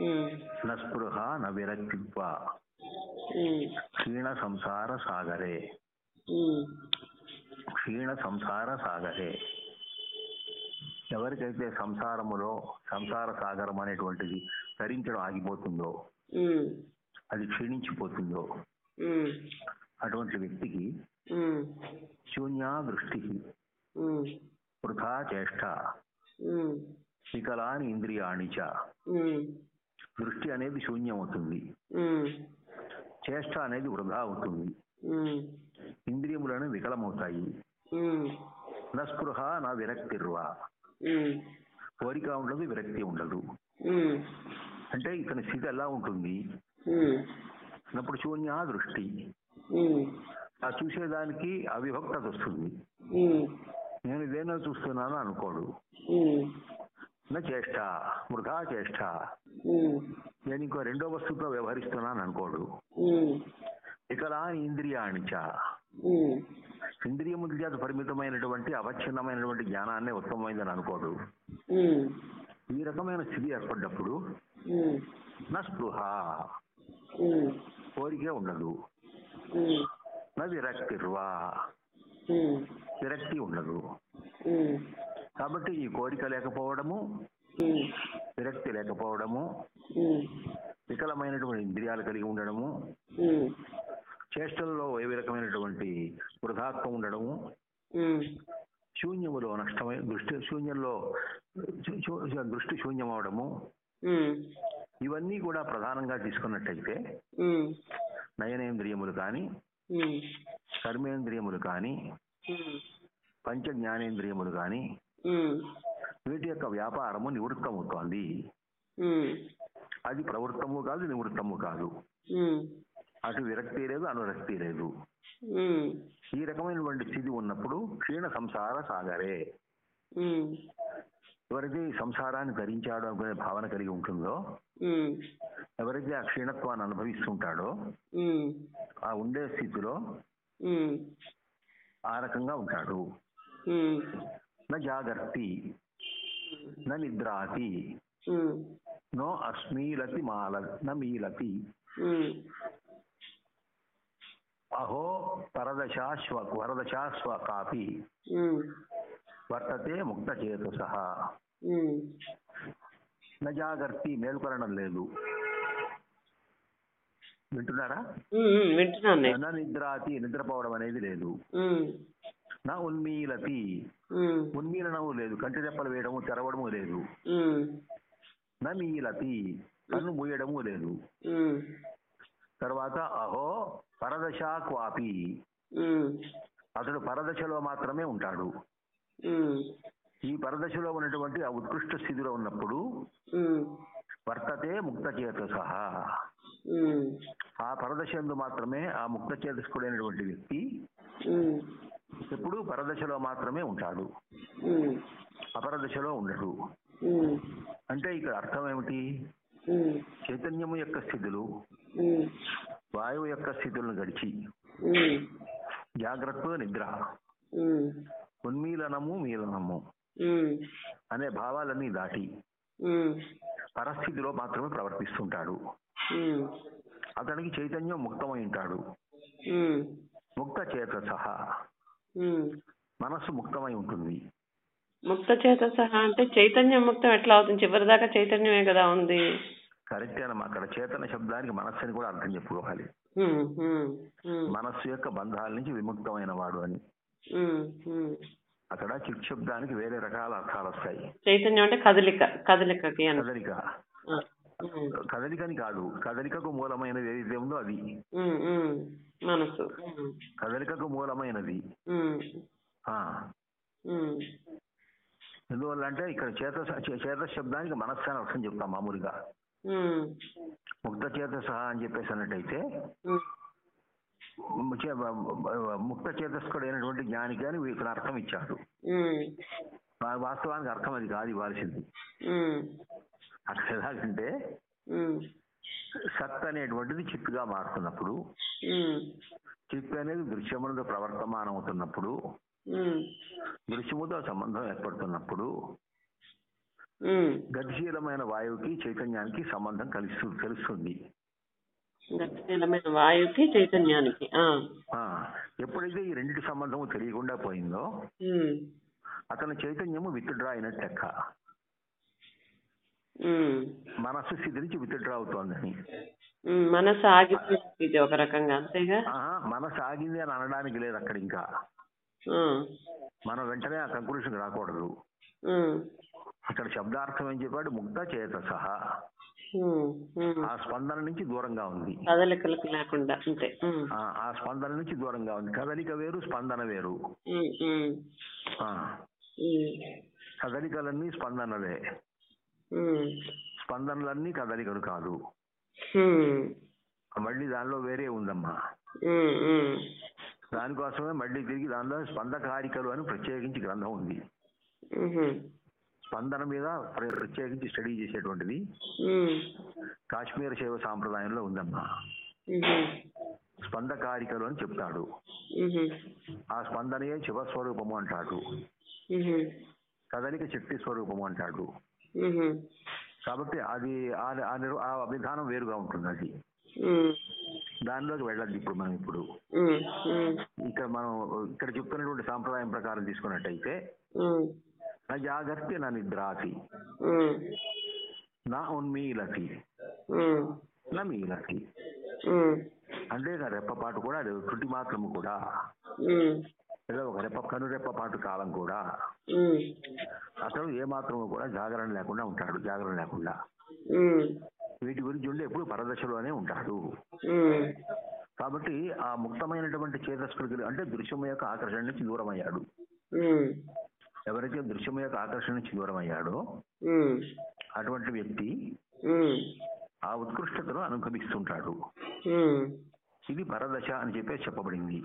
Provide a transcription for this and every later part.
ఉమ్, న స్పృహ న విరక్తిత్వ ఉమ్, క్షీణ సంసార సాగరే. క్షీణ సంసార సాగరే. ఎవరికైతే సంసారములో సంసార సాగరం అనేటువంటిది ధరించడం ఆగిపోతుందో అది క్షీణించిపోతుందో అటువంటి వ్యక్తికి శూన్యా దృష్టి వృథా చేష్ట. వికలాని ఇంద్రియాణి చ. ఉమ్, దృష్టి అనేది శూన్యం అవుతుంది చేష్ట అనేది వృధా అవుతుంది. ఇంద్రియములను వికలమవుతాయి. ఉమ్, నా స్పృహ నా విరక్తిర్వా ఉమ్, కోరిక ఉండదు విరక్తి ఉండదు. అంటే ఇతని స్థితి ఎలా ఉంటుంది? అప్పుడు శూన్య దృష్టి. ఆ చూసేదానికి అవిభక్తత వస్తుంది. నేను ఇదేనో చూస్తున్నాను అనుకోడు. నా చేష్ట వృధా చేష్ట. నేను ఇంకో రెండో వస్తువుతో వ్యవహరిస్తున్నాను అనుకోడు. ఇకలా ఇంద్రియాణిచ ఇంద్రియముల చేత పరిమితమైనటువంటి అవచ్ఛిన్నమైనటువంటి జ్ఞానాన్నే ఉత్తమమైందని అనుకోడు. ఈ రకమైన స్థితి ఏర్పడ్డప్పుడు నా స్పృహ కోరికే ఉండదు. నా విరక్తిర్వా ఉమ్, విరక్తి ఉండదు. కాబట్టి ఈ కోరిక లేకపోవడము విరక్తి లేకపోవడము వికలమైనటువంటి ఇంద్రియాలు కలిగి ఉండడము చేష్టల్లో ఏ రకమైనటువంటి వృధాత్వం ఉండడము శూన్యములో నష్టమై దృష్టి శూన్యంలో దృష్టి శూన్యం అవడము ఇవన్నీ కూడా ప్రధానంగా తీసుకున్నట్టయితే నయనేంద్రియములు కానీ కర్మేంద్రియములు కానీ పంచ జ్ఞానేంద్రియములు కానీ వీటి యొక్క వ్యాపారము నివృత్తమవుతోంది అది ప్రవృత్తము కాదు నివృత్తము కాదు. అటు విరక్తి లేదు అనురక్తి లేదు. ఈ రకమైనటువంటి స్థితి ఉన్నప్పుడు క్షీణ సంసార సాగరే. ఎవరైతే ఈ సంసారాన్ని ధరించాడు అనుకునే భావన కలిగి ఉంటుందో ఎవరైతే ఆ క్షీణత్వాన్ని అనుభవిస్తుంటాడో ఆ ఉండే స్థితిలో ఆ రకంగా ఉంటాడు. జాగర్తి నా నిద్రాతి నో అస్మీలతి మాల న మీలతి ఉమ్, అహో పరదశాశ్వ వరదశాశ్వ కాపి వర్తతే ముక్త చేతస ఉమ్, న జాగర్తి మేల్కొనడం లేదు। వింటున్నారా? వింటున్నాను నిద్రాతి నిద్రపోవడం అనేది లేదు. నా ఉన్మీలతి. ఉన్మీలనము లేదు. కంటి రెప్పలు వేయడము తెరవడము లేదు. నా మీలతి. కన్ను మూయడము లేదు. తర్వాత అహో పరదశ క్వాపి అతడు పరదశలో మాత్రమే ఉంటాడు. ఈ పరదశలో ఉన్నటువంటి ఆ ఉత్కృష్ట స్థితిలో ఉన్నప్పుడు వర్తతే ఉమ్, ఆ పరదశందు మాత్రమే ఆ ముక్త చేతస్కుడైనటువంటి వ్యక్తి ఎప్పుడూ పరదశలో మాత్రమే ఉంటాడు. అపరదశలో ఉండడు. అంటే ఇక్కడ అర్థం ఏమిటి? చైతన్యము యొక్క స్థితులు వాయువు యొక్క స్థితులను గడిచి జాగ్రత్త నిద్ర ఉన్మీలనము మీలనము అనే భావాలన్నీ దాటి పరస్థితిలో మాత్రమే ప్రవర్తిస్తుంటాడు. అతనికి చైతన్యం ముక్తమై ఉంటాడు. ముక్త చేత సహా. మనస్సు ముక్తమై ఉంటుంది. ముక్త చేత సహా అంటే చైతన్యం ముక్తం ఎట్లా అవుతుంది? చివరిదాకా చైతన్యమే కదా ఉంది. కరెక్టే అన్నమా అక్కడ చేతన శబ్దానికి మనస్సు అని కూడా అర్థం చెప్పుకోవాలి. మనస్సు యొక్క బంధాల నుంచి విముక్తమైన వాడు అని. అక్కడ చిక్ శబ్దానికి వేరే రకాల అర్థాలు వస్తాయి. చైతన్యం అంటే కదలిక కదలికకి కదలిక. కదలికని కాదు. కదలికకు మూలమైనది ఏదైతే ఉందో అది. మనసు. కదలికకు మూలమైనది. ఎందువల్ల అంటే ఇక్కడ చేత చేత శబ్దానికి మనస్సు అని అర్థం చెప్తాం మామూలుగా. ముక్త చేత సహా అని చెప్పేసి అన్నట్టయితే ముక్త చేతస్కుడైనటువంటి జ్ఞానికి అని ఇక్కడ అర్థం ఇచ్చాడు. వాస్తవానికి అర్థం అది కాదు ఇవ్వాల్సింది. అక్కడ ఎలాగంటే సత్ అనేటువంటిది చిత్తుగా మారుతున్నప్పుడు చిత్ అనేది దృశ్యములతో ప్రవర్తమానం అవుతున్నప్పుడు దృశ్యముతో సంబంధం ఏర్పడుతున్నప్పుడు. గతిశీలమైన వాయువుకి చైతన్యానికి సంబంధం కలిసి తెలుస్తుంది గతిశీలమైన వాయువుకి చైతన్యానికి ఎప్పుడైతే ఈ రెండింటి సంబంధము తెలియకుండా పోయిందో. అతని చైతన్యము విత్డ్రా అయినట్టు లెక్క. మనస్సు స్థితి నుంచి విత్డ్రా అవుతోందని. మనసు ఆగిపోయింది ఒక రకంగా అంతేగా మనసు ఆగింది అని అనడానికి లేదు అక్కడ ఇంకా. మనం వెంటనే ఆ కంక్లూషన్ రాకూడదు ఉమ్. ఇక్కడ శబ్దార్థం ఏం చెప్పాడు ముగ్ధ చేత సహా. ఆ స్పందన నుంచి దూరంగా ఉంది కదలికలకు లేకుండా అంతే. ఆ స్పందన నుంచి దూరంగా ఉంది కదలిక వేరు స్పందన వేరు. కదలికలన్నీ స్పందనలే. స్పందనలన్నీ కదలికలు కాదు. మళ్ళీ దానిలో వేరే ఉందమ్మా. దానికోసమే మళ్ళీ తిరిగి దానిలో స్పందకారికలు అని ప్రత్యేకించి గ్రంథం ఉంది. స్పందన మీద ప్ర- ప్రత్యేకించి స్టడీ చేసేటువంటిది. కాశ్మీర శైవ సాంప్రదాయంలో ఉందమ్మా. స్పందకారికలు అని చెప్తాడు. ఆ స్పందనయే శివస్వరూపము అంటాడు. కదలిక శక్తి స్వరూపము అంటాడు. కాబట్టి అది ఆ- విధానం వేరుగా ఉంటుంది అది. దానిలోకి వెళ్ళద్దు ఇప్పుడు మనం ఇప్పుడు. ఇక్కడ మనం ఇక్కడ చెప్తున్నటువంటి సాంప్రదాయం ప్రకారం తీసుకున్నట్టయితే జాగర్తి నా నిద్రాసి ఉమ్. నా ఉన్మీలతి. ఉమ్. నా మీలతి. ఉమ్. అంటే నా రెప్పపాటు కూడా లేదు. తుటి మాత్రము కూడా. లేదా ఒక రెప్ప కను రెప్పపాటు కాలం కూడా ఉమ్. అతను ఏ మాత్రము కూడా జాగరణ లేకుండా ఉంటాడు జాగరణ లేకుండా. వీటి గురించి ఉండి ఎప్పుడు పరదశలోనే ఉంటాడు. కాబట్టి ఆ ముక్తమైనటువంటి చేతస్కృతులు అంటే దృశ్యం యొక్క ఆకర్షణ నుంచి దూరం అయ్యాడు. ఎవరైతే దృశ్యం యొక్క ఆకర్షణ నుంచి దూరం అయ్యాడో. అటువంటి వ్యక్తి. ఆ ఉత్కృష్టతను అనుభవిస్తుంటాడు. ఇది పరదశ అని చెప్పే చెప్పబడింది.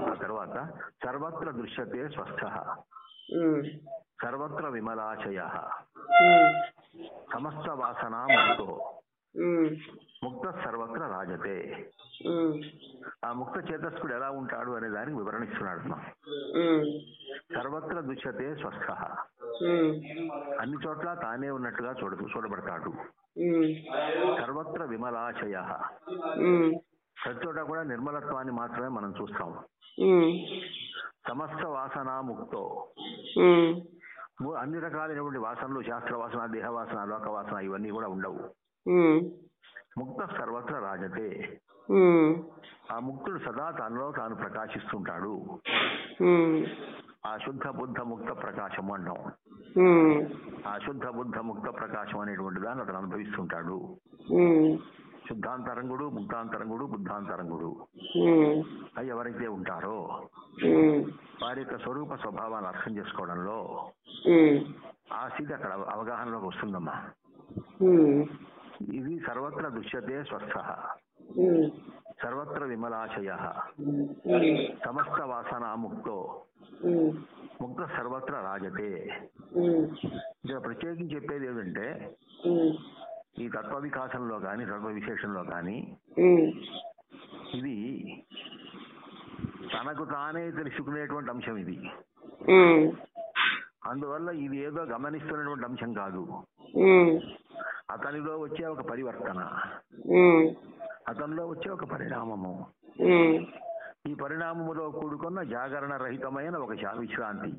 ఆ తర్వాత సర్వత్ర దృశ్యతే స్వస్థ. సర్వత్ర విమలాశయ. సమస్త వాసనా ఉమ్. ముక్త సర్వత్ర రాజతే. ఆ ముక్త చేతస్కుడు ఎలా ఉంటాడు అనే దానికి వివరణిస్తున్నాడు అమ్మా. ఉమ్. సర్వత్ర దృశ్యతే స్వస్థ. అన్ని చోట్ల తానే ఉన్నట్టుగా చూడ చూడబడతాడు. సర్వత్ర విమలాశయ. ప్రతి చోట కూడా నిర్మలత్వాన్ని మాత్రమే మనం చూస్తాం. సమస్త వాసనా ముక్తో అన్ని రకాలైనటువంటి వాసనలు శాస్త్ర వాసన దేహ వాసన లోక వాసన ఇవన్నీ కూడా ఉండవు. ముక్త సర్వత్ర రాజతే. ఆ ముక్తుడు సదా తనలో తాను ప్రకాశిస్తుంటాడు. ఆ శుద్ధ బుద్ధ ముక్త ప్రకాశము అంటాం. ఆ శుద్ధ బుద్ధ ముక్త ప్రకాశం అనేటువంటి దాన్ని అతను అనుభవిస్తుంటాడు. శుద్ధాంతరంగుడు ముక్తాంతరంగుడు బుద్ధాంతరంగుడు. అవి ఎవరైతే ఉంటారో. వారి యొక్క స్వరూప స్వభావాన్ని అర్థం చేసుకోవడంలో. ఆ స్థితి అక్కడ అవగాహనలోకి వస్తుందమ్మా. ఇది సర్వత్ర దృశ్యతే స్వస్థ. సర్వత్ర విమలాశయ. సమస్త వాసన ముక్తో. ముక్త సర్వత్ర రాజతే. ఇక్కడ ప్రత్యేకించి చెప్పేది ఏంటంటే ఈ తత్వ వికాసంలో కానీ తత్వ విశేషంలో కానీ ఇది తనకు తానే తెలుసుకునేటువంటి అంశం ఇది. అందువల్ల ఇది ఏదో గమనిస్తున్నటువంటి అంశం కాదు. అతనిలో వచ్చే ఒక పరివర్తన. అతనిలో వచ్చే ఒక పరిణామము. ఈ పరిణామములో కూడుకున్న జాగరణ రహితమైన ఒక విశ్రాంతి.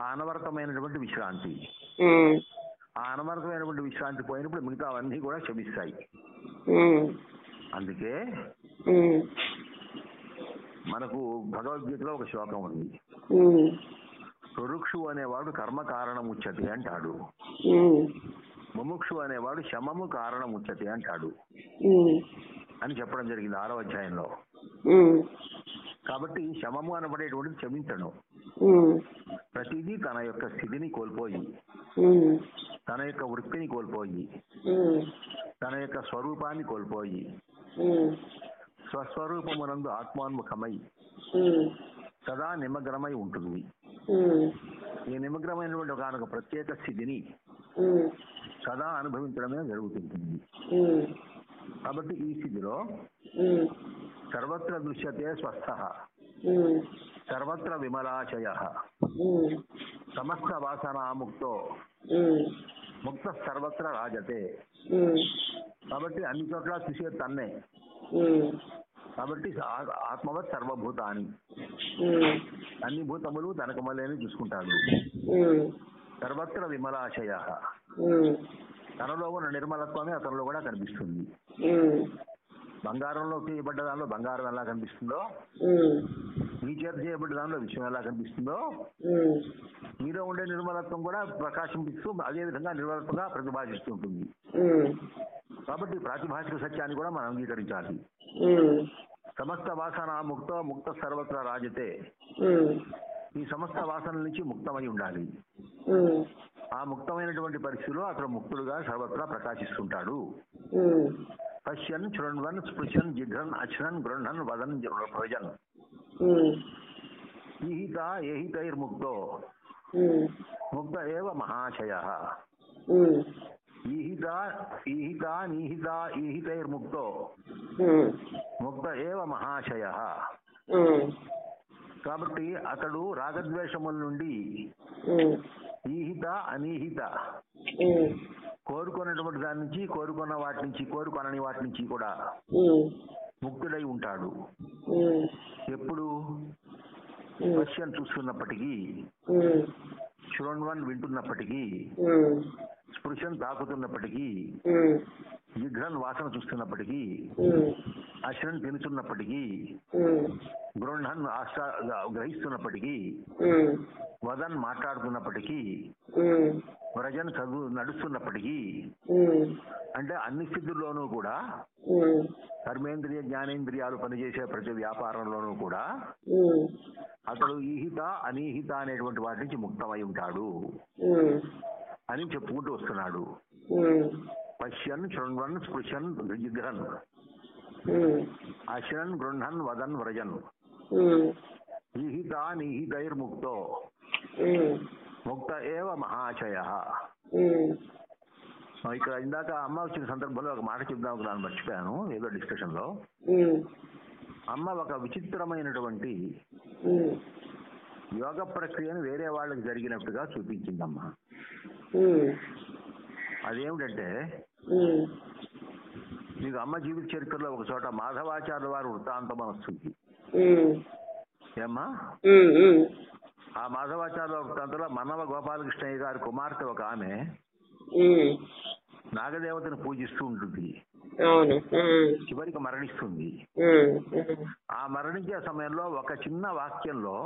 ఆ అనవరతమైనటువంటి విశ్రాంతి. ఆ అనవరతమైనటువంటి విశ్రాంతి పోయినప్పుడు మిగతా అవన్నీ కూడా ఉమ్. అందుకే. మనకు భగవద్గీతలో ఒక శ్లోకం ఉంది ఉమ్. రురుక్షు అనేవాడు కర్మ కారణం ఉచ్యతే అంటాడు. ముముక్షు అనేవాడు శమము కారణం ఉచ్యతే అంటాడు. అని చెప్పడం జరిగింది ఆరో అధ్యాయంలో. కాబట్టి శమము అనబడేటువంటిది క్షమించడం. ప్రతిదీ తన యొక్క స్థితిని కోల్పోయి. తన యొక్క వృత్తిని కోల్పోయి. తన యొక్క స్వరూపాన్ని కోల్పోయి. స్వస్వరూపమునందు ఆత్మాన్ముఖమై. సదా నిమగ్నమై ఉంటుంది. ఈ నిమగ్నమైనటువంటి ఒకనొక ప్రత్యేక స్థితిని. సదా అనుభవించడమే జరుగుతుంటుంది. కాబట్టి ఈ స్థితిలో. సర్వత్ర దృశ్యతే స్వస్థ. సర్వత్ర విమలాశయ. సమస్త వాసనాముక్తో ముక్త. సర్వత్ర రాజతే. కాబట్టి అన్ని చోట్ల చూసే తన్నే. కాబట్టి ఆత్మవత్ సర్వభూతాన్ని. అన్ని భూతములు తనకమలేని చూసుకుంటాడు సర్వత్ర విమలాశయ. తనలో ఉన్న నిర్మలత్వమే అతనిలో కూడా కనిపిస్తుంది. బంగారంలో చేయబడ్డ దానిలో బంగారం ఎలా కనిపిస్తుందో మీ చేత చేయబడ్డ దానిలో విషయం ఎలా కనిపిస్తుందో మీలో ఉండే నిర్మలత్వం కూడా ప్రకాశింపిస్తూ అదే విధంగా నిర్మలత్వంగా ప్రతిభాషిస్తూ ఉంటుంది. కాబట్టి ప్రాతిభాషిక సత్యాన్ని కూడా మనం అంగీకరించాలి. సమస్త వాసన ముక్త ముక్త సర్వత్ర రాజతే. ఈ సమస్త వాసనల నుంచి ముక్తమై ఉండాలి. ఆ ముక్తమైనటువంటి పరిస్థితిలో అతను ముక్తుడుగా సర్వత్రా ప్రకాశిస్తుంటాడు. పశ్యన్ శృణ్వన్ స్పృశన్ జిఘ్రన్ అచ్నన్ గృహన్ వదన్ ప్రజన్ ఈహిత ఏహితైర్ముక్తో ముక్త? ఏవ మహాశయ? ఈహిత ఈహిత నీహిత ఈహితైర్ముక్తో ముక్త? ఏవ మహాశయ? కాబట్టి అతడు రాగద్వేషముల నుండి ఈహిత అనీహిత. కోరుకున్నటువంటి దాని నుంచి కోరుకున్న వాటి నుంచి కోరుకొనని వాటి నుంచి కూడా ముక్తుడై ఉంటాడు. ఎప్పుడు? పశ్యన్ చూస్తున్నప్పటికీ శృణ్వన్ వింటున్నప్పటికీ ఉమ్, స్పృశన్ తాకుతున్నప్పటికీ జిఘ్రన్ వాసన చూస్తున్నప్పటికీ తినుతున్నప్పటికీ ఉమ్, గృహన్ ఆశ గ్రహిస్తున్నప్పటికీ వదన్ మాట్లాడుతున్నప్పటికీ వ్రజన్ చదువు నడుస్తున్నప్పటికీ అంటే అన్ని స్థితుల్లోనూ కూడా కర్మేంద్రియ జ్ఞానేంద్రియాలు పనిచేసే ప్రతి వ్యాపారంలోనూ కూడా అతడు ఈహిత అనీహిత అనేటువంటి వాటి నుంచి ముక్తమై ఉంటాడు అని చెప్పుకుంటూ వస్తున్నాడు. పశ్యన్ శృణ్వన్ స్పృశన్ జిఘ్రన్ ఉమ్, అశ్రన్ గృహన్ వదన్ వ్రజన్. నిహితైర్ముక్తో. ముక్త ఏవ మహాశయ. ఇక్కడ ఇందాక అమ్మ వచ్చిన సందర్భంలో ఒక మాట చెప్దాం అనుకున్నాను మర్చిపోయాను ఏదో డిస్కషన్లో అమ్మ ఒక విచిత్రమైనటువంటి యోగ ప్రక్రియను వేరే వాళ్ళకి జరిగినట్టుగా చూపించిందమ్మా. అదేమిటంటే మీకు అమ్మ జీవిత చరిత్రలో ఒక చోట మాధవాచార్య వారి వృత్తాంతం వస్తుంది. ఏమ్మా? ఆ మాధవాచార్య వృత్తాంతంలో మన్నవ గోపాలకృష్ణయ్య గారి కుమార్తె ఒక ఆమె నాగదేవతను పూజిస్తూ ఉంటుంది. చివరికి మరణిస్తుంది. ఆ మరణించే సమయంలో ఒక చిన్న వాక్యంలో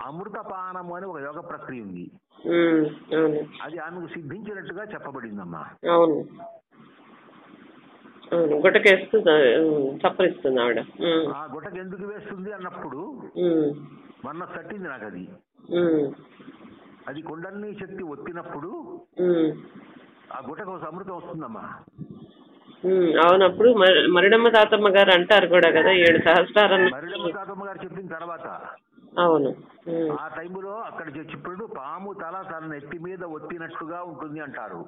అమృతపానము అని ఒక యోగ ప్రక్రియ ఉంది. అది ఆమెకు సిద్ధించినట్టుగా చెప్పబడిందమ్మా. అవును. చప్పరిస్తుంది ఆవిడ. ఉమ్, ఆ గుట్టకు ఎందుకు వేస్తుంది అన్నప్పుడు మొన్న తట్టింది నాకు అది అది కుండలిని శక్తి ఒత్తినప్పుడు ఆ గుట్టకు ఒక అమృతం వస్తుందమ్మా. ఉమ్, అవును అప్పుడు మరి- మరిడమ్మ తాతమ్మ గారు అంటారు కూడా కదా ఏడు సహస్రారం మరిడమ్మ తాతమ్మ గారు చెప్పిన తర్వాత అవును. ఆ టైంలో అక్కడ చెప్పినప్పుడు పాము తల తన నెత్తి మీద ఒత్తినట్టుగా ఉంటుంది అంటారు.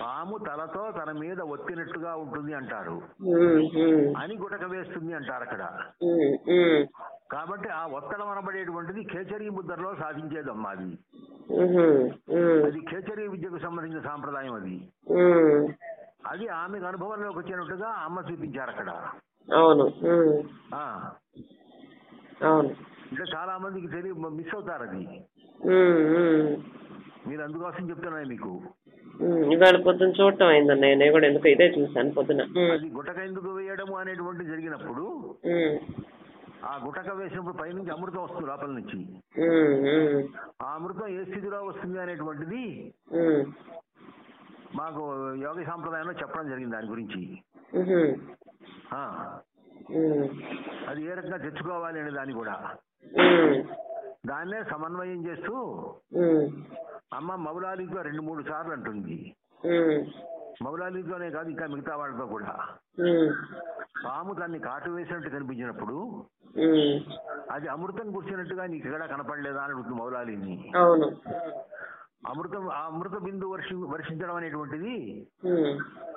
పాము తలతో తన మీద ఒత్తినట్టుగా ఉంటుంది అంటారు. అని గుటక వేస్తుంది అంటారు అక్కడ. కాబట్టి ఆ ఒత్తడం అనబడేటువంటిది కేచరీ ముద్రలో సాధించేదమ్మా అది. అది కేచరీ విద్యకు సంబంధించిన సాంప్రదాయం అది. అది ఆమెకు అనుభవంలోకి వచ్చినట్టుగా అమ్మ చూపించారు అక్కడ. అవును. అవును. ఇంకా చాలా మందికి తెలియ మిస్ అవుతారు అది. మీరు అందుకోసం చెప్తున్నాను మీకు. ఇవాళ పొద్దున చూడటం అయిందన్నయ్య నేను కూడా ఎందుకు ఇదే చూశాను పొద్దున. అది గుటక ఎందుకు వేయడము అనేటువంటి జరిగినప్పుడు ఆ గుటక వేసినప్పుడు పైనుంచి అమృతం వస్తుంది లోపల నుంచి. ఆ అమృతం ఏ స్థితిలో వస్తుంది అనేటువంటిది మాకు యోగ సాంప్రదాయంలో చెప్పడం జరిగింది దాని గురించి. అది ఏ రకంగా తెచ్చుకోవాలి అనే దాన్ని కూడా. దాన్నే సమన్వయం చేస్తూ అమ్మ మౌలాలితో రెండు మూడు సార్లు అంటుంది. ఉమ్, మౌలాలితోనే కాదు ఇంకా మిగతా వాళ్ళతో కూడా. పాము దాన్ని కాటు వేసినట్టు కనిపించినప్పుడు అది అమృతం కూర్చున్నట్టుగా నీకు ఎక్కడా కనపడలేదా అని అడుగుతుంది మౌలాలిని. అమృతం ఆ అమృత బిందు వర్షి వర్షించడం అనేటువంటిది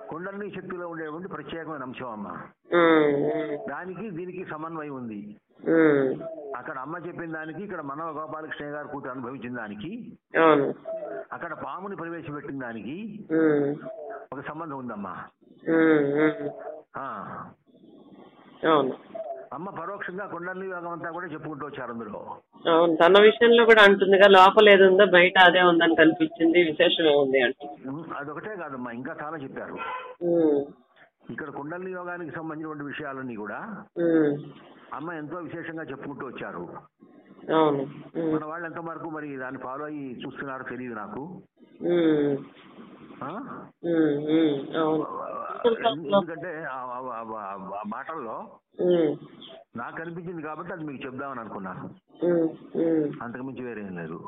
కుండలిని శక్తిలో ఉండేటువంటి ప్రత్యేకమైన అంశం అమ్మ. దానికి దీనికి సమన్వయం ఉంది. అక్కడ అమ్మ చెప్పిన దానికి ఇక్కడ మనవ గోపాలకృష్ణ గారు కూతురు అనుభవించిన దానికి అక్కడ పాముని ప్రవేశపెట్టిన దానికి ఒక సంబంధం ఉందమ్మా. అమ్మ పరోక్షంగా కుండలిని యోగం అంతా కూడా చెప్పుకుంటూ వచ్చారు అందులో. అవును తన విషయంలో కూడా అంటుందిగా లోపల ఏది ఉందో బయట అదే ఉందని కనిపించింది విశేషమే ఉంది అంటుంది. ఉమ్, అదొకటే కాదమ్మా ఇంకా చాలా చెప్పారు. ఇక్కడ కుండలిని యోగానికి సంబంధించిన విషయాలన్నీ కూడా అమ్మ ఎంతో విశేషంగా చెప్పుకుంటూ వచ్చారు. మన వాళ్ళు ఎంత వరకు మరి దాన్ని ఫాలో అయ్యి చూస్తున్నారో తెలియదు నాకు. ఎందుకంటే ఆ- మాటల్లో నాకు అనిపించింది కాబట్టి అది మీకు చెప్దామని అనుకున్నాను. అంతకుమించి వేరేం లేదు.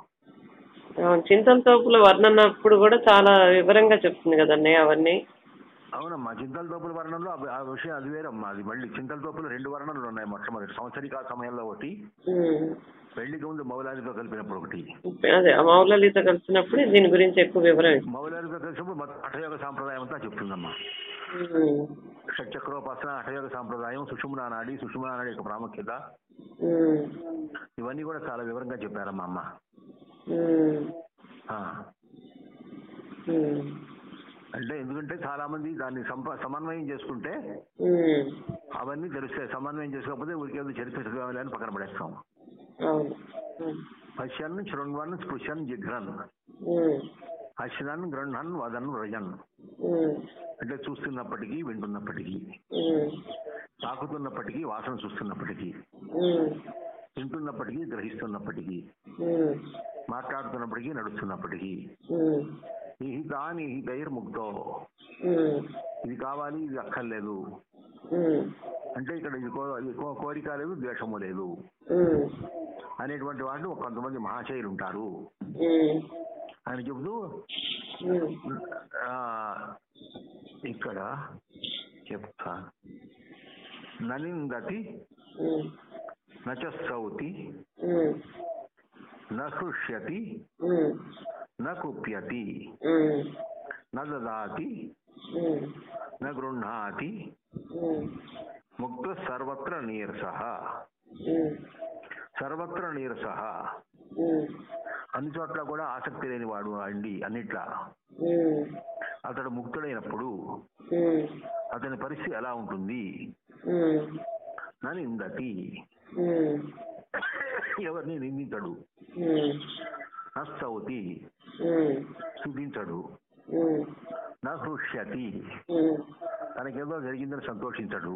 చింతల తోపుల వర్ణన అప్పుడు కూడా చాలా వివరంగా చెప్తుంది కదండి అవన్నీ. అవునమ్మా చింతల తోపుల వర్ణంలో ఆ- ఆ విషయం అది వేరమ్మా. అది మళ్ళీ చింతల తోపులు రెండు వర్ణనలు ఉన్నాయి మొట్టమొదటి సంవత్సరిక సమయంలో ఒకటి. ఉమ్. పెళ్ళికి ముందు మౌలాదితో కలిపినప్పుడు ఒకటి. అదే మౌలలిత కలిసినప్పుడు దీని గురించి ఎక్కువ వివరం. మౌలాదితో కలిసినప్పుడు హఠయోగ సాంప్రదాయం అంతా చెప్తుందమ్మా. షట్చక్రోపాసన హఠయోగ సాంప్రదాయం సుషుమ్నా నాడి సుషుమ్నా నాడి యొక్క ప్రాముఖ్యత. ఇవన్నీ కూడా చాలా వివరంగా చెప్పారమ్మా అమ్మ. అంటే ఎందుకంటే చాలా మంది దాన్ని సమన్వయం చేసుకుంటే అవన్నీ తెలుస్తాయి. సమన్వయం చేసుకోకపోతే ఊరికేదో చరిత్ర చదివాలి అని పక్కన పడేస్తాం. పశ్యన్ శృణ్వన్ స్పృశన్ జిఘ్రన్. అశ్నన్ గృహన్ వదన్ రజన్ ఉమ్, అంటే చూస్తున్నప్పటికీ వింటున్నప్పటికీ. తాకుతున్నప్పటికీ వాసన చూస్తున్నప్పటికీ. ఉమ్, తింటున్నప్పటికీ గ్రహిస్తున్నప్పటికీ. మాట్లాడుతున్నప్పటికీ నడుస్తున్నప్పటికీ. నిహితైర్ముక్తో ఉమ్, ఇది కావాలి ఇది అక్కర్లేదు. అంటే ఇక్కడ కో- కోరిక లేదు ద్వేషము లేదు. అనేటువంటి వాళ్ళు కొంతమంది మహాశయులు ఉంటారు. అని చెబుతూ ఇక్కడ చెప్తా. ననిందతి నచౌతి నృష్యతి ఉమ్, న కుప్యతి ఉమ్, న దదాతి ఉమ్, న గృహ్ణాతి ఉమ్, ముక్త సర్వత్ర నీరస. సర్వత్ర నీరస. అన్ని చోట్ల కూడా ఆసక్తి లేనివాడు అండి అన్నిట్లా. అతడు ముక్తుడైనప్పుడు అతని పరిస్థితి ఎలా ఉంటుంది? ఉమ్, ఎవరిని నిందించడు? ఉమ్, ఉమ్, నా హృష్యతి తనకేదో జరిగిందని సంతోషించడు.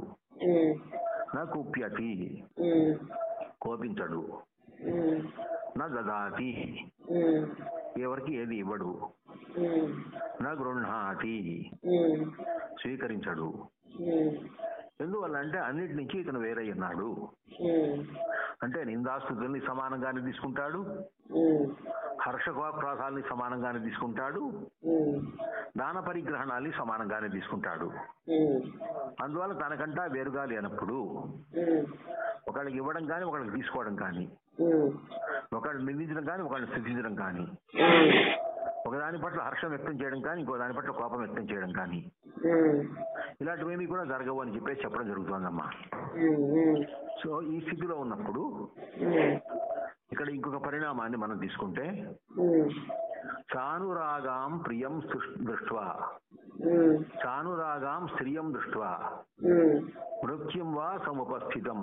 నా కుప్యతి కోపించడు. నా దదాతి ఎవరికి ఏది ఇవ్వడు. నా గృహ్ణాతి ఉమ్, స్వీకరించడు. ఎందువల్ల అంటే అన్నిటి నుంచి ఇతను వేరై ఉన్నాడు. అంటే నిందాస్తుతుల్ని సమానంగానే తీసుకుంటాడు. ఉమ్, హర్షకోప్రాసాల్ని సమానంగానే తీసుకుంటాడు. దాన పరిగ్రహణాల్ని సమానంగానే తీసుకుంటాడు. అందువల్ల తనకంటా వేరుగా లేనప్పుడు ఒకళ్ళకి ఇవ్వడం కానీ ఒకళ్ళకి తీసుకోవడం కానీ ఒకళ్ళు నిందించడం కానీ ఒకళ్ళని స్థితించడం కానీ ఒకదాని పట్ల హర్షం వ్యక్తం చేయడం కానీ ఇంకో దాని పట్ల కోపం వ్యక్తం చేయడం కానీ ఇలాంటివేమీ కూడా జరగవు అని చెప్పేసి చెప్పడం జరుగుతుందమ్మా. సో ఈ స్థితిలో ఉన్నప్పుడు ఇక్కడ ఇంకొక పరిణామాన్ని మనం తీసుకుంటే చానురాగాం ప్రియం దృష్ట్వా. ఉమ్, చానురాగాం స్త్రియం దృష్ట్వా. ఉమ్, మృత్యుం వా సముపస్థితం.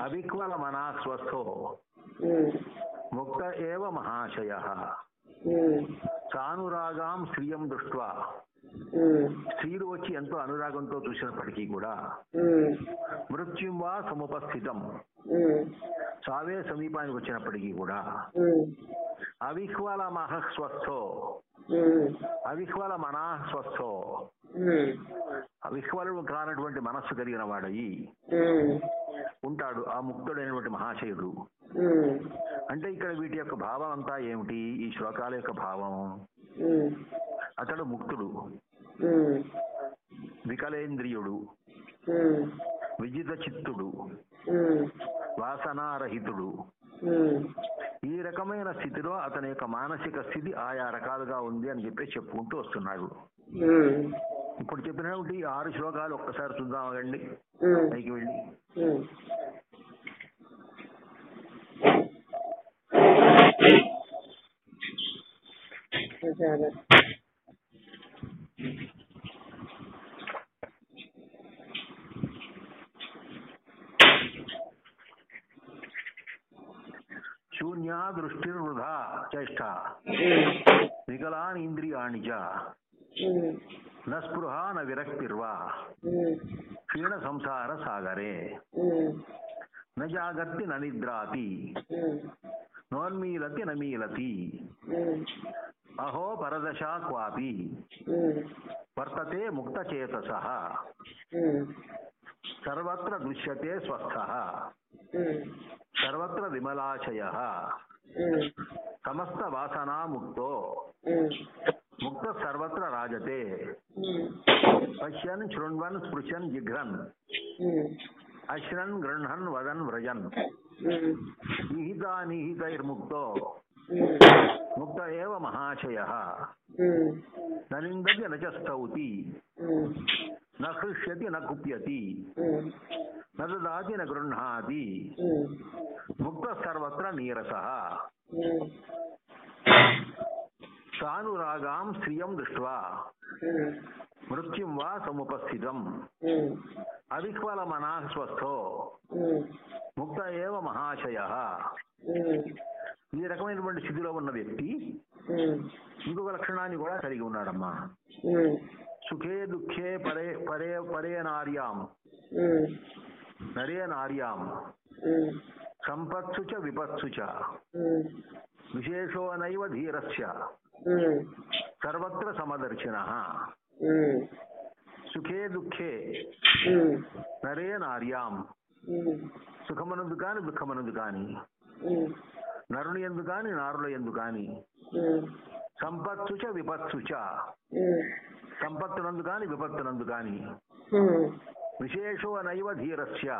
అవిక్వల మనా స్వస్థో ముక్త ఏవ మహాశయ. చానురాగాం స్త్రియం దృష్ట్వా. ఉమ్, స్త్రీలు వచ్చి ఎంతో అనురాగంతో చూసినప్పటికీ కూడా మృత్యుం వా సముపస్థితం. చావే సమీపానికి వచ్చినప్పటికీ కూడా అవిహ్వల మహ స్వస్థో. అవిహ్వల మనా స్వస్థో. ఉమ్, అవిహ్వలుడు కానటువంటి మనస్సు కలిగిన వాడయి ఉంటాడు ఆ ముక్తుడైనటువంటి మహాశయుడు. అంటే ఇక్కడ వీటి యొక్క భావం అంతా ఏమిటి? ఈ శ్లోకాల యొక్క భావం. అతడు ముక్తుడు. వికలేంద్రియుడు. విజిత చిత్తుడు వాసనారహితుడు. ఈ రకమైన స్థితిలో అతని యొక్క మానసిక స్థితి ఆయా రకాలుగా ఉంది అని చెప్పి చెప్పుకుంటూ వస్తున్నాడు. ఇప్పుడు చెప్పినటువంటి ఆరు శ్లోకాలు ఒక్కసారి చూద్దామండి పైకి వెళ్ళి. చాలా. శూన్యా దృష్టిర్వృధా చేష్ట ఉమ్, వికలాని ఇంద్రియాణి చ ఉమ్, న స్పృహ న విరక్తిర్వా ఉమ్, క్షీణ సంసార సాగరే ఉమ్, న జాగర్తి న నిద్రాతి ఉమ్, నోన్మీలతి న మీలతి సర్వత్ర దృశ్యతే స్వస్థ. సర్వత్ర విమలాశయ. సమస్త వాసనా ముక్తో. ముక్త సర్వత్ర రాజతే. పశ్యన్ శృణ్వన్ స్పృశన్ జిఘ్రన్. అశ్రన్ గృహన్ వదన్ వ్రజన్. నిహితా నిహితైర్ముక్తో. ముక్త ఏవ మహాశయ. నలింగతి న నృష్యతి న నదాతి స్తౌతి ముక్త సర్వత్ర నీరస. ఉమ్, సానురాగాం స్త్రియం దృష్ట్వా. మృత్యుం వా సముపస్థితం. ఉమ్, అవిహ్వల మనా స్వస్థో ముక్త ఏవ మహాశయ. ఈ రకమైనటువంటి స్థితిలో ఉన్న వ్యక్తి ఇంకొక లక్షణాన్ని కూడా కలిగి ఉన్నాడమ్మా. సుఖే దుఃఖే పరే పరే పరే నార్యాం నరే నార్యాం సంపత్సు చ విపత్సు చ. విశేషో నైవ ధీరస్య. సర్వత్ర సమదర్శిన. సుఖే దుఃఖే. నరే నార్యాం సుఖమనందు కాని దుఃఖమనందు కాని. నరుని ఎందు కాని నారుల ఎందు కాని ఉమ్, సంపత్సు చ విపత్సు చ ఉమ్, సంపత్తునందు కాని విపత్తునందు కాని విశేషో నైవ ధీరస్య.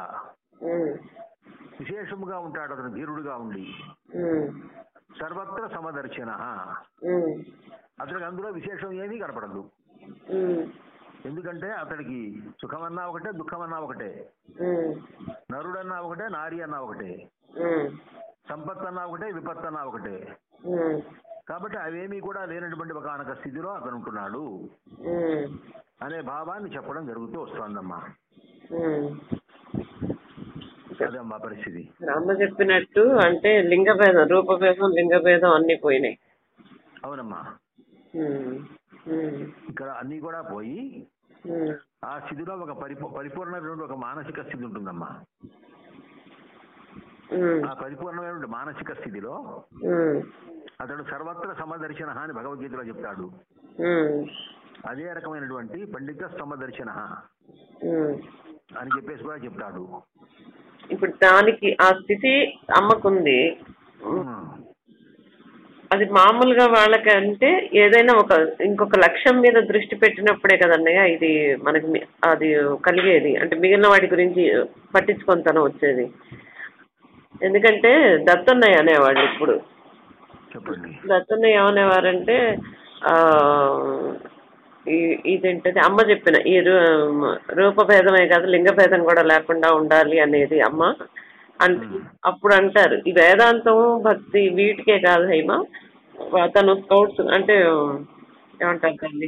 విశేషముగా ఉంటాడు అతను ధీరుడుగా ఉండి. సర్వత్ర సమదర్శన. అతనికి అందులో విశేషం ఏమీ కనపడదు. ఎందుకంటే అతడికి సుఖమన్నా ఒకటే దుఃఖమన్నా ఒకటే. నరుడన్నా ఒకటే నారి అన్నా ఒకటే. సంపత్ అన్నా ఒకటే విపత్తు అన్నా ఒకటే కాబట్టి అవేమీ కూడా లేనటువంటి ఒక స్థితిలో అతను ఉంటున్నాడు. అనే భావాన్ని చెప్పడం జరుగుతూ వస్తోందమ్మా. అదమ్మా పరిస్థితి. అమ్మ చెప్పినట్టు అంటే లింగభేదం రూపభేదం లింగభేదం అన్ని పోయినాయి. అవునమ్మా. ఇక్కడ అన్ని కూడా పోయి ఆ స్థితిలో ఒక పరిపూ పరిపూర్ణమైనటువంటి ఒక మానసిక స్థితి ఉంటుందమ్మా. ఆ పరిపూర్ణమైనటువంటి మానసిక స్థితిలో అతడు సర్వత్ర సమదర్శన అని భగవద్గీతలో చెప్తాడు. అదే రకమైనటువంటి పండిత సమదర్శన. అని చెప్పేసి కూడా చెప్తాడు. ఇప్పుడు దానికి ఆ స్థితి అమ్మకుంది. అది మామూలుగా వాళ్ళకంటే ఏదైనా ఒక ఇంకొక లక్ష్యం మీద దృష్టి పెట్టినప్పుడే కదన్నయ్య ఇది మనకి అది కలిగేది. అంటే మిగిలిన వాటి గురించి పట్టించుకొనితనం వచ్చేది. ఎందుకంటే దత్తన్నయ్య అనేవాళ్ళు ఇప్పుడు. చెప్పండి. దత్తన్నయ్య ఏమనేవారంటే ఇదేంటది అమ్మ చెప్పిన ఈ రూ- రూపభేదమే కాదు లింగభేదం కూడా లేకుండా ఉండాలి అనేది అమ్మ అంటే అప్పుడు అంటారు. ఈ వేదాంతం భక్తి వీటికే కాదు హైమ. తను స్కౌట్స్ అంటే ఏమంటారు దాన్ని?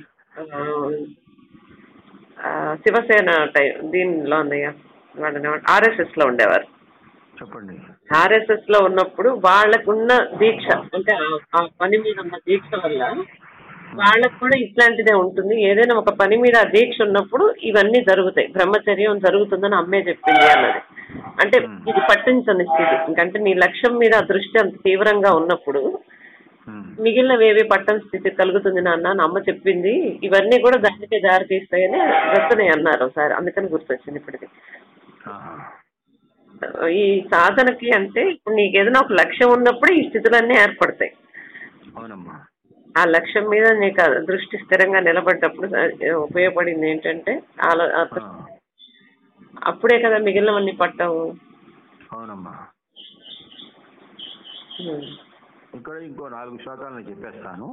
శివసేన టై దీనిలో అన్నయ్య వాళ్ళని ఆర్ఎస్ఎస్లో ఉండేవారు. చెప్పండి. ఆర్ఎస్ఎస్లో ఉన్నప్పుడు వాళ్ళకున్న దీక్ష అంటే ఆ- పని మీద ఉన్న దీక్ష వల్ల వాళ్ళకు కూడా ఇట్లాంటిదే ఉంటుంది. ఏదైనా ఒక పని మీద దీక్ష ఉన్నప్పుడు ఇవన్నీ జరుగుతాయి. బ్రహ్మచర్యం జరుగుతుందని అమ్మే చెప్పింది అన్నది. అంటే ఇది పట్టించని స్థితి. ఇంకంటే నీ లక్ష్యం మీద దృష్టి అంత తీవ్రంగా ఉన్నప్పుడు. మిగిలినవేవి పట్టని స్థితి కలుగుతుంది నాన్న అని అమ్మ చెప్పింది. ఇవన్నీ కూడా దానికే దారి తీస్తాయని అన్నారు ఒకసారి. అందుకని గుర్తొచ్చింది ఇప్పటికి. ఈ సాధనకి అంటే ఇప్పుడు నీకు ఏదైనా ఒక లక్ష్యం ఉన్నప్పుడు ఈ స్థితులన్నీ ఏర్పడతాయి. అవునమ్మా. ఆ లక్ష్యం మీద నీకు దృష్టి స్థిరంగా నిలబడ్డప్పుడు ఉపయోగపడింది ఏంటంటే. అప్పుడే కదా మిగిలినవన్నీ పట్టావు. అవునమ్మా. ఇక్కడ ఇంకో నాలుగు శ్లోకాలు నేను చెప్పేస్తాను.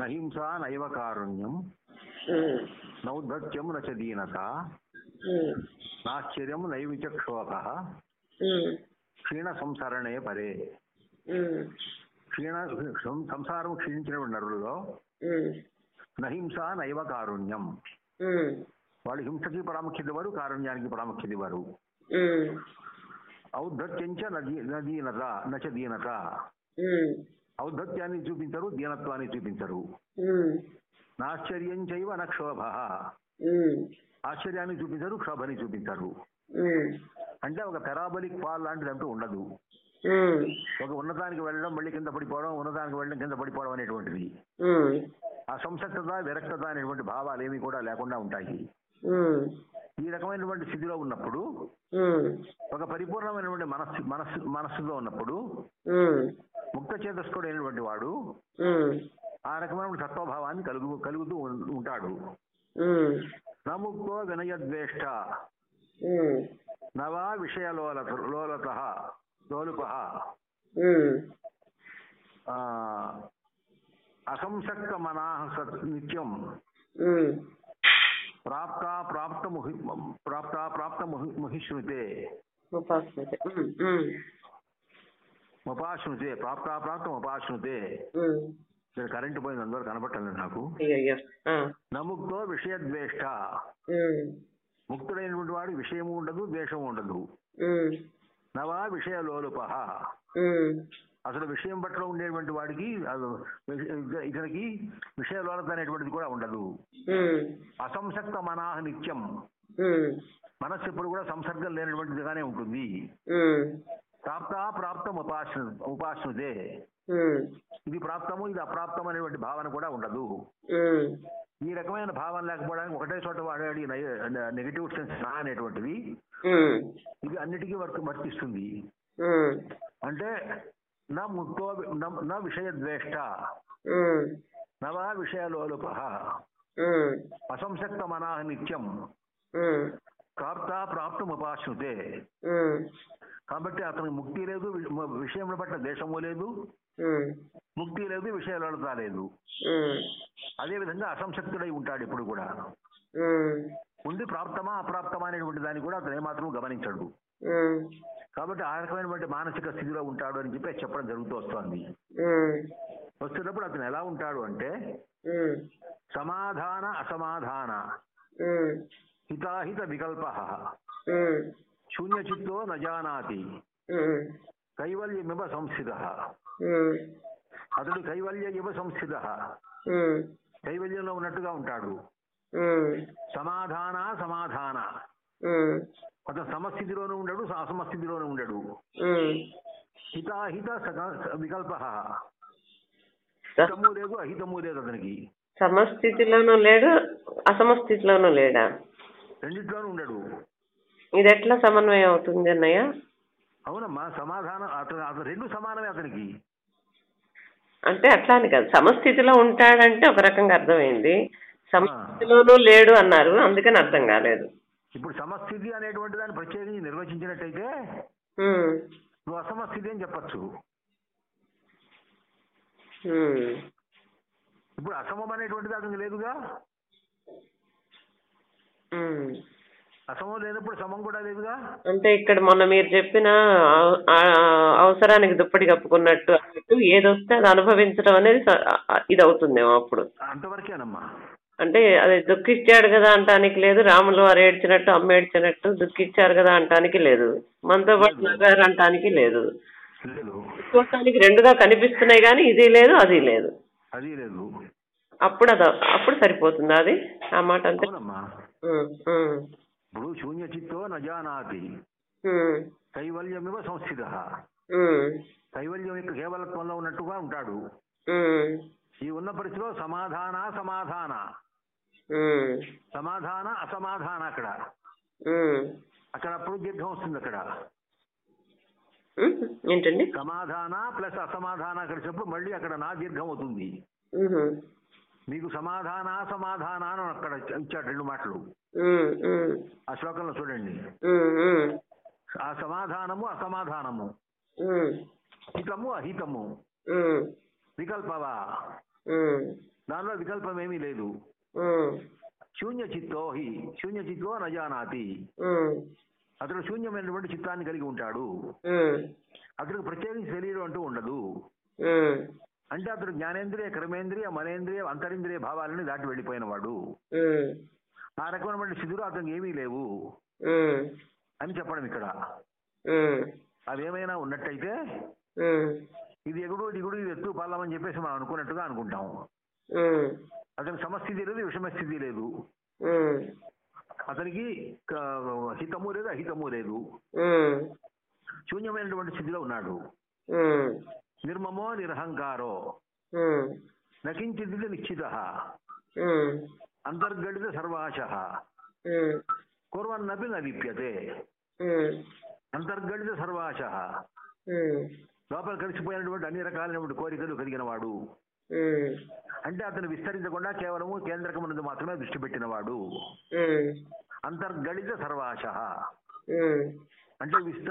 నహింస నైవ కారుణ్యం. ఉమ్, నౌద్ధత్యం నాశ్చర్యం నైవిచ క్షోభ క్షీణ సంసరణే పరే. క్షీణ సంసారం క్షీణించిన నరులలో నహింస నైవ కారుణ్యం. వాళ్ళు హింసకి ప్రాముఖ్యత ఇవ్వరు కారుణ్యానికి ప్రాముఖ్యత ఇవ్వరు ఔద్ధత్యంచ నదీ నదీనత నచ దీనత ఔద్ధత్యాన్ని చూపించరు దీనత్వాన్ని చూపించరు. నాశ్చర్యం చైవ నక్షోభ ఆశ్చర్యాన్ని చూపించరు క్షోభని చూపించరు. అంటే ఒక పెరాబలిక్ ఫాల్ లాంటిది అంటూ ఉండదు. ఒక ఉన్నతానికి వెళ్ళడం మళ్ళీ కింద పడిపోవడం ఉన్నతానికి వెళ్ళడం కింద పడిపోవడం అనేటువంటిది. ఉమ్, అసంసక్తత విరక్తత అనేటువంటి భావాలు ఏమి కూడా లేకుండా ఉంటాయి. ఈ రకమైనటువంటి స్థితిలో ఉన్నప్పుడు ఒక పరిపూర్ణమైనటువంటి మనస్సు మనస్సు మనస్సులో ఉన్నప్పుడు ముక్త చేతస్కుడు అయినటువంటి వాడు ఆ రకమైన తత్వభావాన్ని కలుగు కలుగుతూ ఉంటాడు. ఉమ్, నముక్తో వినయద్వేష్ట. నవా విషయలోలత లోలత లోలుప. అసంసక్త మనాహ సత్ నిత్యం. ప్రాప్త ప్రాప్త ముహి ప్రాప్త ప్రాప్త ముహి ఉమ్, ఉపాశ్నుతే ప్రాప్త ప్రాప్త ఉపాశ్నుతే ఇక్కడ కరెంటు పోయింది అందరూ కనపట్టలేదు నాకు. నముక్తో విషయద్వేష్ట. ముక్తుడైనటువంటి వాడు విషయము ఉండదు ద్వేషము ఉండదు. నవా విషయ లోలుప. అసలు విషయం పట్ల ఉండేటువంటి వాడికి ఇతనికి విషయ లోలత అనేటువంటిది కూడా ఉండదు. అసంసక్త మనాహ నిత్యం. మనస్సు ఎప్పుడు కూడా సంసర్గం లేనటువంటిదిగానే ఉంటుంది. ప్రాప్త ప్రాప్తం ఉపాస ఉపాసనుదే. ఇది ప్రాప్తము ఇది అప్రాప్తం అనేటువంటి భావన కూడా ఉండదు. ఈ రకమైన భావన లేకపోవడానికి ఒకటే చోట వాడే నెగిటివ్ సెన్స్ నా అనేటువంటిది. ఇది అన్నిటికీ వర్త వర్తిస్తుంది. అంటే నా ముక్తో న- విషయ ద్వేష్ట నవా విషయలోలుప. అసంసక్త మనాహ నిత్యం. ప్రాప్త ప్రాప్తం ఉపాశ్నుతే ఉమ్, కాబట్టి అతనికి ముక్తి లేదు వి- మ- విషయముల పట్ల దేశము లేదు. ముక్తి లేదు విషయాలత లేదు. ఉమ్, అదే విధంగా అసంశక్తుడై ఉంటాడు ఇప్పుడు కూడా. ఉండి ప్రాప్తమా అప్రాప్తమా అనేటువంటి దాన్ని కూడా అతను ఏమాత్రం గమనించడు. కాబట్టి ఆ రకమైనటువంటి మానసిక స్థితిలో ఉంటాడు అని చెప్పి చెప్పడం జరుగుతూ వస్తోంది. వస్తున్నప్పుడు అతను ఎలా ఉంటాడు అంటే సమాధాన అసమాధాన. హితాహిత వికల్ప. శూన్యచిత్తో నజానాతి కైవల్యమివ సంస్థిత అతడు కైవల్య ఇవ సంస్థిత కైవల్యంలో ఉన్నట్టుగా ఉంటాడు। సమాధాన సమాధాన। అతను సమస్థితిలోనూ ఉండడు అసమస్థితిలోనూ ఉండడు. హితాహిత వికల్ప। హితము లేదు అహితము లేదు అతనికి। సమస్థితిలోనూ లేడు అసమస్థితిలోనూ లేడా? రెండిట్లోనూ ఉండడు। ఇది ఎట్లా సమన్వయం అవుతుంది అన్నయ్య? అవునమ్మా సమాధానం అతను అతను రెండు సమానమే అతనికి. అంటే అట్లా అని కాదు. సమస్థితిలో ఉంటాడంటే ఒక రకంగా అర్థమైంది. సమస్థితిలోనూ లేడు అన్నారు అందుకని అర్థం కాలేదు. ఇప్పుడు సమస్థితి అనేటువంటి దాన్ని ప్రత్యేకించి నిర్వచించినట్టయితే నువ్వు అసమస్థితి అని చెప్పచ్చు. ఇప్పుడు అసమం అనేటువంటిది అతనికి లేదుగా. అసమం లేనప్పుడు సమం కూడా లేదుగా? అంటే ఇక్కడ మొన్న మీరు చెప్పిన అవసరానికి దుప్పటి కప్పుకున్నట్టు అన్నట్టు ఏదొస్తే అది అనుభవించడం అనేది ఇది అవుతుందేమో అప్పుడు. అంతవరకేనమ్మా. అంటే అది దుఃఖిచ్చాడు కదా అంటానికి లేదు రాములు వారు ఏడ్చినట్టు అమ్మ ఏడ్చినట్టు దుఃఖిచ్చారు కదా అంటానికి లేదు. మనతో పాటు నగారు అంటానికి లేదు. చూడటానికి రెండుగా కనిపిస్తున్నాయి కానీ ఇది లేదు అది లేదు. అది లేదు. అప్పుడు అది అప్పుడు సరిపోతుందా అది? ఆ మాట అంతే ఇప్పుడు శూన్య చిత్తో నజానాతి కైవల్యమివ సంస్థిత. కైవల్యం యొక్క కేవలత్వంలో ఉన్నట్టుగా ఉంటాడు. ఈ ఉన్న పరిస్థితిలో సమాధాన సమాధాన. సమాధాన అసమాధాన అక్కడ. అక్కడ అప్పుడు దీర్ఘం వస్తుంది అక్కడ. ఏంటండి? సమాధాన ప్లస్ అసమాధాన కలిసినప్పుడు మళ్ళీ అక్కడ నా దీర్ఘం అవుతుంది. మీకు సమాధాన సమాధాన అని అక్కడ ఇచ్చాడు రెండు మాటలు. ఆ శ్లోకంలో చూడండి. ఆ సమాధానము అసమాధానము. హితము అహితము. వికల్పవా? దానిలో వికల్పం ఏమీ లేదు. శూన్య చిత్తో హి శూన్య చిత్తో నజానాతి అతడు శూన్యమైనటువంటి చిత్తాన్ని కలిగి ఉంటాడు. అతడికి ప్రత్యేకించి శరీరం అంటూ ఉండదు. అంటే అతడు జ్ఞానేంద్రియ కర్మేంద్రియ మనేంద్రియ అంతరింద్రియ భావాలని దాటి వెళ్ళిపోయిన వాడు ఆ రకమైనటువంటి స్థితిలో అతనికి ఏమీ లేవు. అని చెప్పడం ఇక్కడ. అవేమైనా ఉన్నట్టయితే ఇది ఎగుడు దిగుడు ఇది ఎత్తు పల్లం అని చెప్పేసి మనం అనుకున్నట్టుగా అనుకుంటాం. అతనికి సమస్థితి లేదు విషమ స్థితి లేదు. అతనికి హితము లేదు అహితము లేదు. శూన్యమైనటువంటి స్థితిలో ఉన్నాడు. నిర్మమో నిరహంకారో నకించిది నిశ్చిత అంతర్గడిత సర్వాశ కుర్వన్నపి న లిప్యతే అంతర్గడిత సర్వాశ లోపల కలిసిపోయినటువంటి అన్ని రకాలైనటువంటి కోరికలు కలిగిన వాడు అంటే అతను విస్తరించకుండా కేవలము కేంద్రకమునందు మాత్రమే దృష్టి పెట్టినవాడు। అంతర్గడిత సర్వాశ అంటే విస్త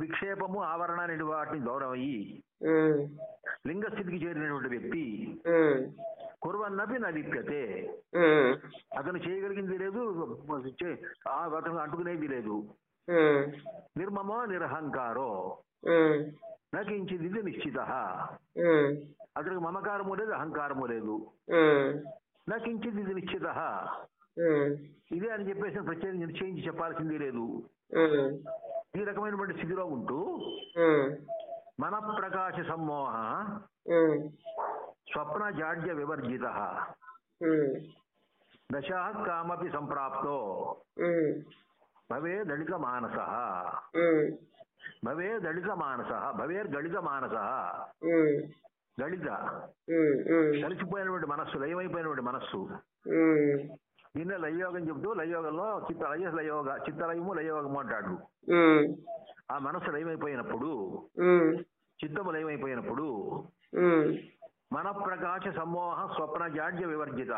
విక్షేపము ఆవరణ అనే వాటిని దూరం అయ్యి ఉమ్, లింగ స్థితికి చేరినటువంటి వ్యక్తి కుర్వన్నపి నా లిప్యతే ఉమ్, అతను చేయగలిగింది లేదు అతను అంటుకునేది లేదు. నిర్మమో నిరహంకారో. నకించిది నిశ్చిత. అతనికి మమకారము లేదు అహంకారము లేదు. నకించిది నిశ్చిత. ఇదే అని చెప్పేసి ప్రత్యేకంగా నిశ్చయించి చెప్పాల్సింది లేదు. ఈ రకమైనటువంటి స్థితిలో ఉంటూ మన ప్రకాశ సమ్మోహ స్వప్న జాడ్య వివర్జిత దశా కామపి సంప్రాప్తో భవే దళిత మానస భవే దళిత మానస భవేర్ గళిత మానస ఉమ్, కలిసిపోయినటువంటి మనస్సు లయమైపోయినటువంటి మనస్సు? దీన్నే లయయోగం చెబుతూ లయయోగంలో చిత్త లయ లయోగ చిత్తలయము లయయోగము అంటాడు. ఆ మనస్సు లయమైపోయినప్పుడు చిత్తము లయమైపోయినప్పుడు మన ప్రకాశ సమ్మోహ స్వప్న జాడ్య వివర్జిత.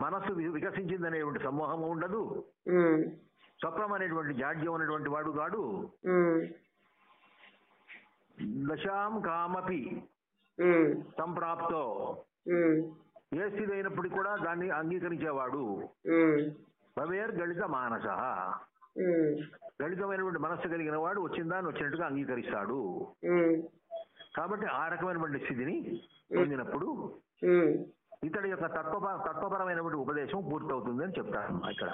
మనస్సు వికసించిందనేటువంటి సమ్మోహము ఉండదు. స్వప్నం అనేటువంటి జాడ్యం అనేటువంటి వాడు కాడు. దశాం కామపి సంప్రాప్తో. ఉమ్, ఏ స్థితి అయినప్పటికీ కూడా దాన్ని అంగీకరించేవాడు. భవేర్ గళిత మానస. గళితమైనటువంటి మనస్సు కలిగిన వాడు వచ్చిన దాన్ని వచ్చినట్టుగా అంగీకరిస్తాడు. కాబట్టి ఆ రకమైనటువంటి స్థితిని పొందినప్పుడు ఇతడి యొక్క తత్వ తత్వపరమైనటువంటి ఉపదేశం పూర్తవుతుంది అని చెప్తాను ఇక్కడ.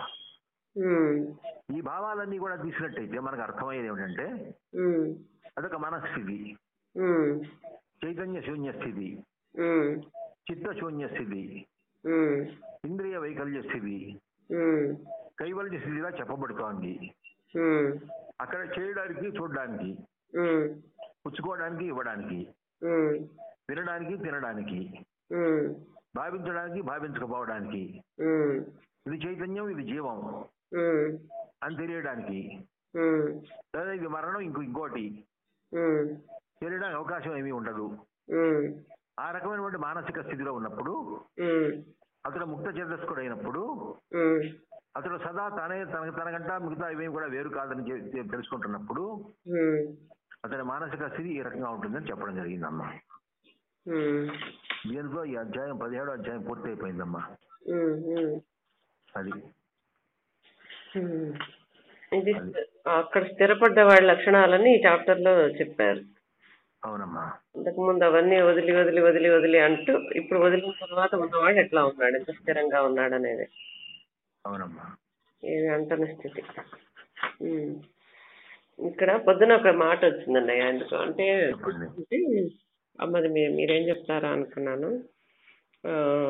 ఈ భావాలన్నీ కూడా తీసినట్టయితే మనకు అర్థమయ్యేది ఏమిటంటే అదొక మనస్థితి చైతన్య శూన్య స్థితి. ఉమ్, చిత్త శూన్య స్థితి ఇంద్రియ వైకల్య స్థితి కైవల్య స్థితిగా చెప్పబడుతోంది అక్కడ చేయడానికి చూడడానికి పుచ్చుకోవడానికి ఇవ్వడానికి వినడానికి తినడానికి భావించడానికి భావించకపోవడానికి ఇది చైతన్యం ఇది జీవం అని తెలియడానికి లేదా ఇది మరణం ఇంకో ఇంకోటి తెలియడానికి అవకాశం ఏమీ ఉండదు ఆ రకమైనటువంటి మానసిక స్థితిలో ఉన్నప్పుడు అతడు ముక్త చేతస్కుడు అయినప్పుడు అతడు సదా తనే తన తనకంట మిగతా ఇవేమి కూడా వేరు కాదని తెలుసుకుంటున్నప్పుడు అతని మానసిక స్థితి ఈ రకంగా ఉంటుందని చెప్పడం జరిగిందమ్మా. దీనితో ఈ అధ్యాయం పదిహేడో అధ్యాయం పూర్తి అయిపోయిందమ్మా. అది. ఇది అక్కడ స్థిరపడ్డ వాళ్ళ లక్షణాలని ఈ చాప్టర్లో చెప్పారు. అవునమ్మా. ఇంతకు ముందు అవన్నీ వదిలి వదిలి వదిలి వదిలి అంటూ ఇప్పుడు వదిలిన తర్వాత ఉన్నవాడు ఎట్లా ఉన్నాడు? ఎంత స్థిరంగా ఉన్నాడు అనేది. అవునమ్మా. ఏమి అంటని స్థితి. ఉమ్. ఇక్కడ పొద్దున ఒక మాట వచ్చిందన్నయ్య ఎందుకు అంటే చెప్పండి. అంటే, అమ్మది మీ- మీరేం చెప్తారా అనుకున్నాను. ఆ,